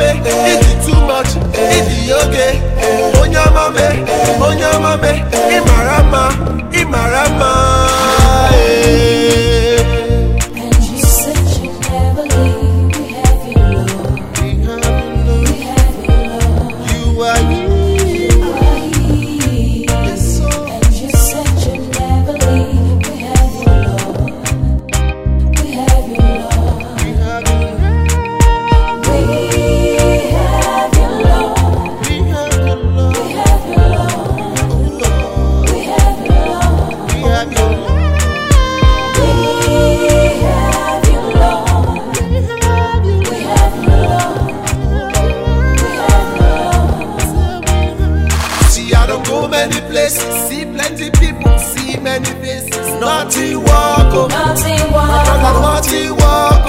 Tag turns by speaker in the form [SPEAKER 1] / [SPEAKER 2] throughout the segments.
[SPEAKER 1] amame ịdị too much?
[SPEAKER 2] Ịdị oke
[SPEAKER 1] onye amame onye go many places, see plenty people, see many faces. Naughty walk, oh. naughty walk, I naughty walk.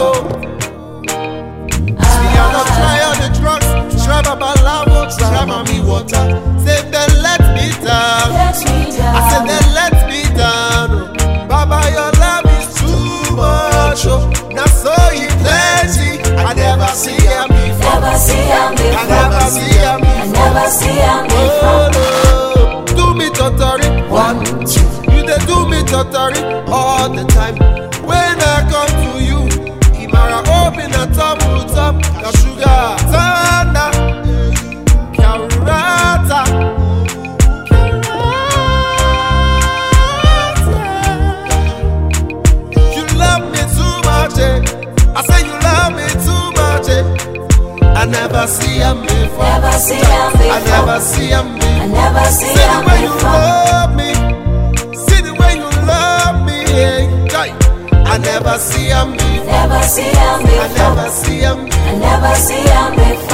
[SPEAKER 1] lottery all the time. When I come to you, Imara open a top roots up, the sugar thunder, Carata. You love me too much. Eh? I say you love me too much. Eh? I never see him before.
[SPEAKER 2] Never see him before.
[SPEAKER 1] I never see him before.
[SPEAKER 2] I never see him before.
[SPEAKER 1] never see him.
[SPEAKER 2] Never see him.
[SPEAKER 1] I never see him.
[SPEAKER 2] I never see him before.